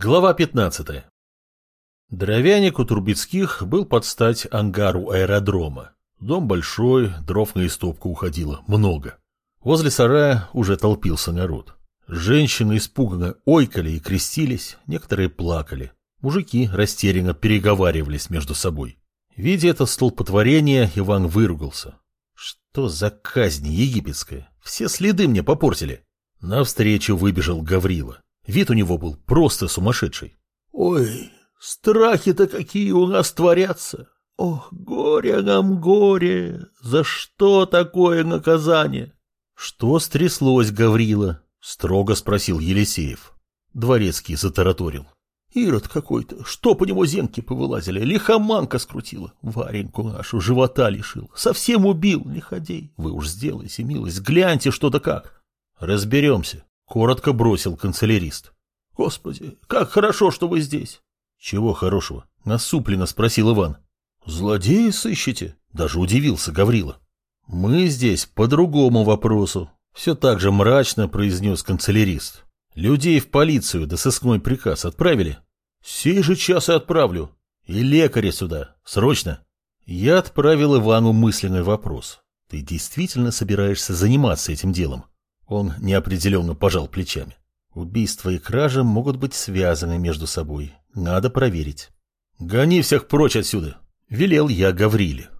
Глава 15. Дровяник у Турбецких был под стать ангару аэродрома. Дом большой, дров на истопку уходило много. Возле сарая уже толпился народ. Женщины испуганно ойкали и крестились, некоторые плакали. Мужики растерянно переговаривались между собой. Видя это столпотворение, Иван выругался. Что за казнь египетская? Все следы мне попортили. Навстречу выбежал Гаврила. Вид у него был просто сумасшедший. «Ой, страхи-то какие у нас творятся! Ох, горе нам, горе! За что такое наказание?» «Что стряслось, Гаврила?» — строго спросил Елисеев. Дворецкий затараторил. Ирод какой-то, что по него зенки повылазили, лихоманка скрутила, Вареньку нашу живота лишил, совсем убил, лиходей. Вы уж сделайте милость, гляньте что да как. Разберемся. Коротко бросил канцелярист. Господи, как хорошо, что вы здесь. Чего хорошего? Насупленно спросил Иван. Злодеи сыщете? Даже удивился Гаврила. Мы здесь по другому вопросу. Все так же мрачно произнес канцелярист. Людей в полицию да сыскной приказ отправили? Сей же час и отправлю. И лекаря сюда. Срочно. Я отправил Ивану мысленный вопрос. Ты действительно собираешься заниматься этим делом? Он неопределенно пожал плечами. Убийство и кража могут быть связаны между собой. Надо проверить. «Гони всех прочь отсюда!» — велел я Гавриле.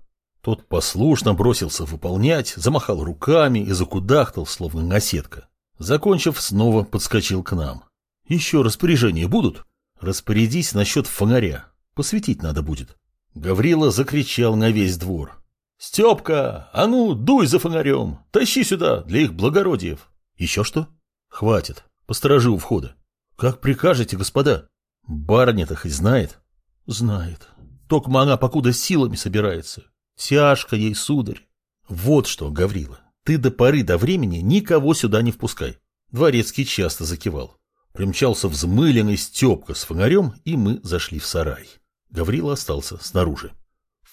Тот послушно бросился выполнять, замахал руками и закудахтал, словно наседка. Закончив, снова подскочил к нам. «Еще распоряжения будут?» «Распорядись насчет фонаря. Посветить надо будет». Гаврила закричал на весь двор. «Степка, а ну, дуй за фонарем! Тащи сюда, для их благородиев!» «Еще что?» «Хватит. Посторожи у входа». «Как прикажете, господа?» «Барыня-то хоть знает?» «Знает. Только она покуда силами собирается. Тяжко ей, сударь». «Вот что, Гаврила, ты до поры до времени никого сюда не впускай». Дворецкий часто закивал. Примчался взмыленный Степка с фонарем, и мы зашли в сарай. Гаврила остался снаружи.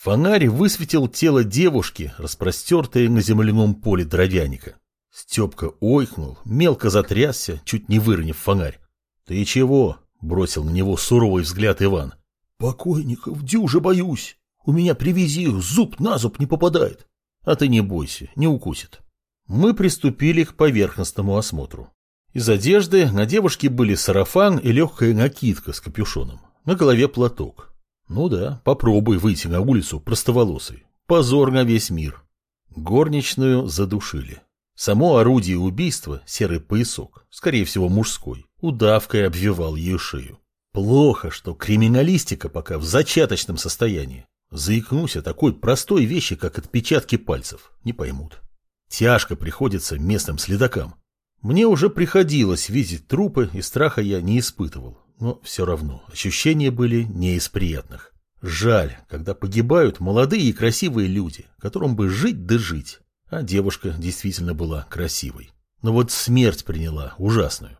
Фонарь высветил тело девушки, распростертое на земляном поле дровяника. Степка ойкнул, мелко затрясся, чуть не выронив фонарь. — Ты чего? — бросил на него суровый взгляд Иван. — Покойников дюже боюсь. У меня при визе зуб на зуб не попадает. А ты не бойся, не укусит. Мы приступили к поверхностному осмотру. Из одежды на девушке были сарафан и легкая накидка с капюшоном. На голове платок. Ну да, попробуй выйти на улицу простоволосый. Позор на весь мир. Горничную задушили. Само орудие убийства, серый поясок, скорее всего мужской, удавкой обвивал ее шею. Плохо, что криминалистика пока в зачаточном состоянии. Заикнусь о такой простой вещи, как отпечатки пальцев, не поймут. Тяжко приходится местным следакам. Мне уже приходилось видеть трупы, и страха я не испытывал но все равно ощущения были не из приятных. Жаль, когда погибают молодые и красивые люди, которым бы жить да жить. А девушка действительно была красивой. Но вот смерть приняла ужасную.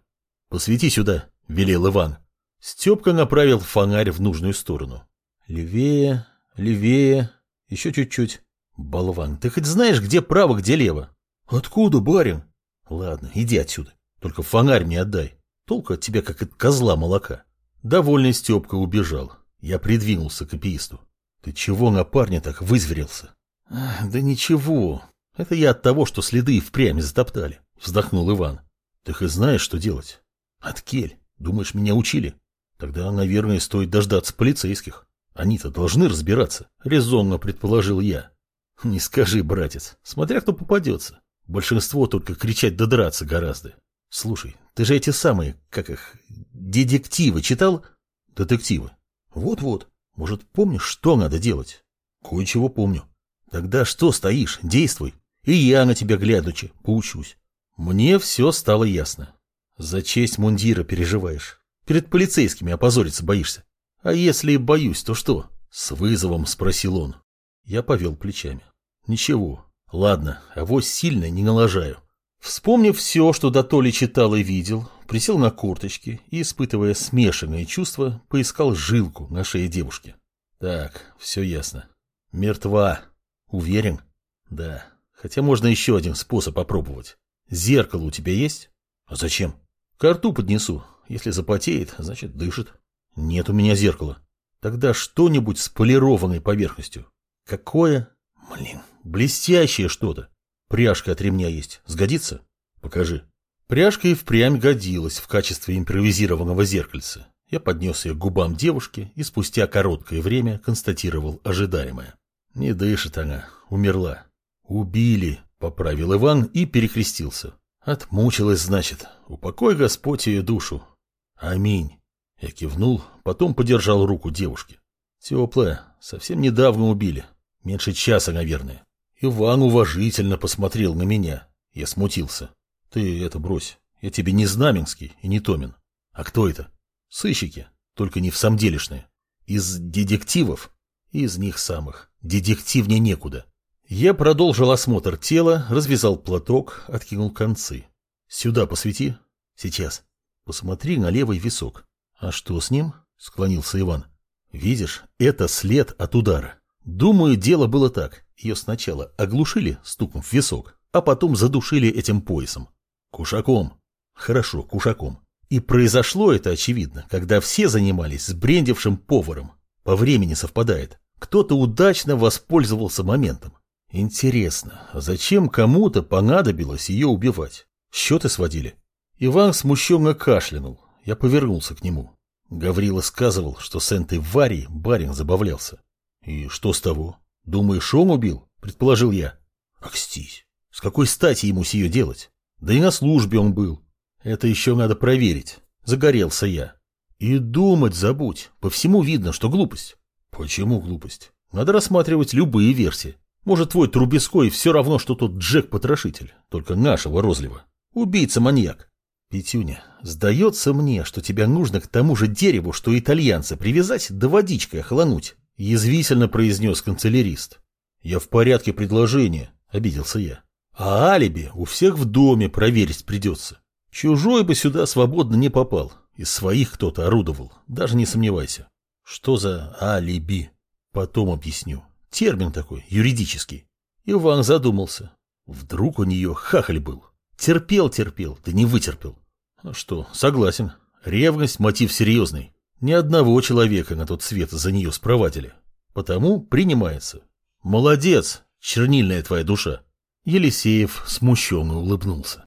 «Посвети сюда», — велел Иван. Степка направил фонарь в нужную сторону. «Левее, левее, еще чуть-чуть». «Болван, ты хоть знаешь, где право, где лево?» «Откуда, барин?» «Ладно, иди отсюда. Только фонарь мне отдай». Толку от тебя, как от козла молока. Довольный Степка убежал. Я придвинулся к копиисту. Ты чего на парня так вызверился? Да ничего. Это я от того, что следы впрямь затоптали. Вздохнул Иван. Ты хоть знаешь, что делать? От кель. Думаешь, меня учили? Тогда, наверное, стоит дождаться полицейских. Они-то должны разбираться, резонно предположил я. Не скажи, братец, смотря кто попадется. Большинство только кричать да драться гораздо. Слушай, ты же эти самые, как их, детективы читал? Детективы. Вот-вот. Может, помнишь, что надо делать? Кое-чего помню. Тогда что стоишь? Действуй. И я на тебя глядучи, поучусь. Мне все стало ясно. За честь мундира переживаешь. Перед полицейскими опозориться боишься. А если боюсь, то что? С вызовом спросил он. Я повел плечами. Ничего. Ладно, авось сильно не налажаю. Вспомнив все, что Дотоли читал и видел, присел на корточки и, испытывая смешанные чувства, поискал жилку на шее девушки. Так, все ясно. Мертва. Уверен? Да. Хотя можно еще один способ попробовать. Зеркало у тебя есть? А зачем? Карту поднесу. Если запотеет, значит дышит. Нет у меня зеркала. Тогда что-нибудь с полированной поверхностью. Какое? Блин, блестящее что-то. Пряжка от ремня есть. Сгодится? Покажи. Пряжка и впрямь годилась в качестве импровизированного зеркальца. Я поднес ее к губам девушки и спустя короткое время констатировал ожидаемое. Не дышит она, умерла. Убили, поправил Иван и перекрестился. Отмучилась, значит. Упокой Господь ее душу. Аминь. Я кивнул, потом подержал руку девушки. Теплая, совсем недавно убили. Меньше часа, наверное. Иван уважительно посмотрел на меня. Я смутился. Ты это брось. Я тебе не Знаменский и не Томин. А кто это? Сыщики, только не в самделишные. Из детективов? Из них самых. Детективнее некуда. Я продолжил осмотр тела, развязал платок, откинул концы. Сюда посвети. Сейчас. Посмотри на левый висок. А что с ним? Склонился Иван. Видишь, это след от удара. Думаю, дело было так. Ее сначала оглушили стуком в висок, а потом задушили этим поясом. Кушаком. Хорошо, кушаком. И произошло это, очевидно, когда все занимались сбрендившим поваром. По времени совпадает. Кто-то удачно воспользовался моментом. Интересно, зачем кому-то понадобилось ее убивать? Счеты сводили? Иван смущенно кашлянул. Я повернулся к нему. Гаврила сказывал, что с этой Варей барин забавлялся. И что с того? Думаешь, он убил? Предположил я. Акстись. С какой стати ему сие делать? Да и на службе он был. Это еще надо проверить. Загорелся я. И думать забудь. По всему видно, что глупость. Почему глупость? Надо рассматривать любые версии. Может, твой Трубецкой все равно, что тот Джек-потрошитель, только нашего розлива. Убийца-маньяк. Петюня, сдается мне, что тебя нужно к тому же дереву, что итальянца, привязать да водичкой охлануть. Язвительно произнес канцелярист. Я в порядке предложения, обиделся я. А алиби у всех в доме проверить придется. Чужой бы сюда свободно не попал. Из своих кто-то орудовал, даже не сомневайся. Что за алиби? Потом объясню. Термин такой, юридический. Иван задумался. Вдруг у нее хахаль был. Терпел, терпел, да не вытерпел. Ну что, согласен. Ревность – мотив серьезный. Ни одного человека на тот свет за нее спровадили. Потому принимается. Молодец, чернильная твоя душа. Елисеев смущенно улыбнулся.